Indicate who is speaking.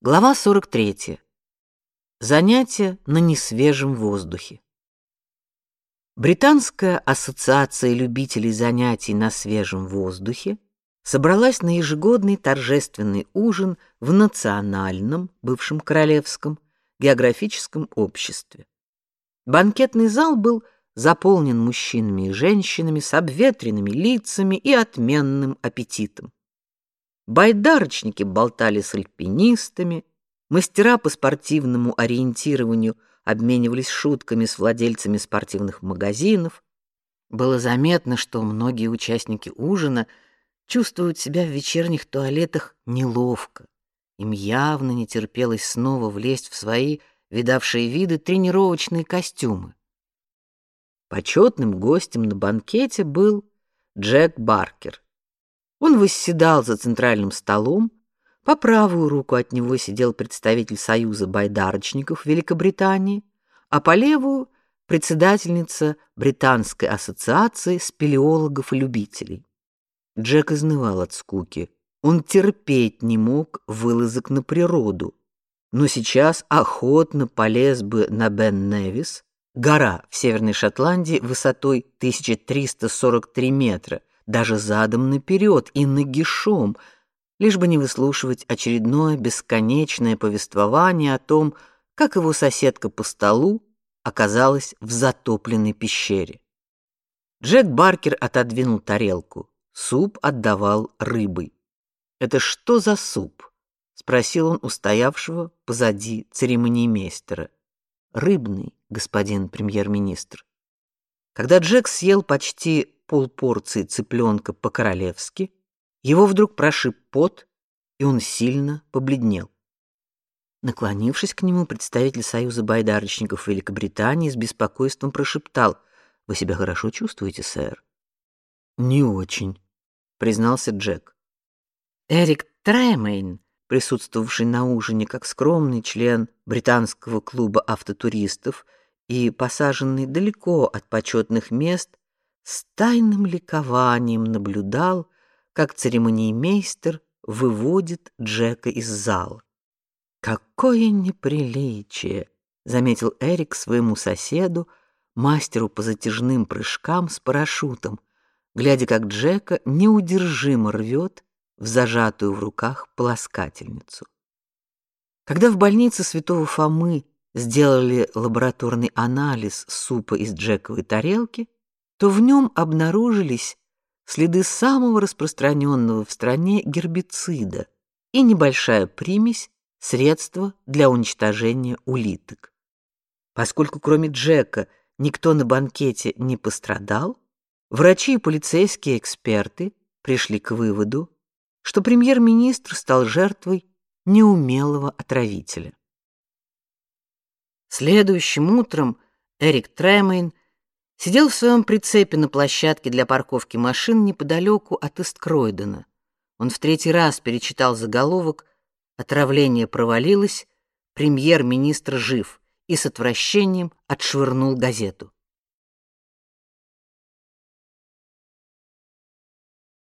Speaker 1: Глава 43. Занятия на несвежем воздухе. Британская ассоциация любителей занятий на свежем воздухе собралась на ежегодный торжественный ужин в национальном, бывшем королевском, географическом обществе. Банкетный зал был заполнен мужчинами и женщинами с обветренными лицами и отменным аппетитом. Байдарочники болтали с альпинистами, мастера по спортивному ориентированию обменивались шутками с владельцами спортивных магазинов. Было заметно, что многие участники ужина чувствуют себя в вечерних туалетах неловко. Им явно не терпелось снова влезть в свои видавшие виды тренировочные костюмы. Почетным гостем на банкете был Джек Баркер, он восседал за центральным столом, по правую руку от него сидел представитель Союза байдарочников Великобритании, а по левую председательница Британской ассоциации спелеологов и любителей. Джек изнывал от скуки. Он терпеть не мог вылазок на природу, но сейчас охотно полез бы на Бен-Невис, гора в Северной Шотландии высотой 1343 метра, даже задом наперед и нагишом, лишь бы не выслушивать очередное бесконечное повествование о том, как его соседка по столу оказалась в затопленной пещере. Джек Баркер отодвинул тарелку. Суп отдавал рыбой. «Это что за суп?» — спросил он у стоявшего позади церемониймейстера. «Рыбный, господин премьер-министр». Когда Джек съел почти полпорции цыпленка по-королевски, его вдруг прошиб пот, и он сильно побледнел. Наклонившись к нему, представитель Союза байдарочников Великобритании с беспокойством прошептал: "Вы себя хорошо чувствуете, сэр?" "Не очень", признался Джек. Эрик Тремейн, присутствовавший на ужине как скромный член британского клуба автотуристов и посаженный далеко от почетных мест, с тайным ликованием наблюдал, как церемониймейстер выводит Джека из зала. Какое неприличие, заметил Эрик своему соседу, мастеру по затяжным прыжкам с парашютом, глядя, как Джека неудержимо рвет в зажатую в руках полоскательницу. Когда в больнице Святого Фомы сделали лабораторный анализ супа из Джековой тарелки, то в нем обнаружились следы самого распространенного в стране гербицида и небольшая примесь средства для уничтожения улиток. Поскольку кроме Джека никто на банкете не пострадал, врачи и полицейские эксперты пришли к выводу, что премьер-министр стал жертвой неумелого отравителя. Следующим утром Эрик Тремейн сидел в своем прицепе на площадке для парковки машин неподалеку от Исткройдена. Он в третий раз перечитал заголовок «Отравление провалилось, премьер-министр жив» и с отвращением отшвырнул газету.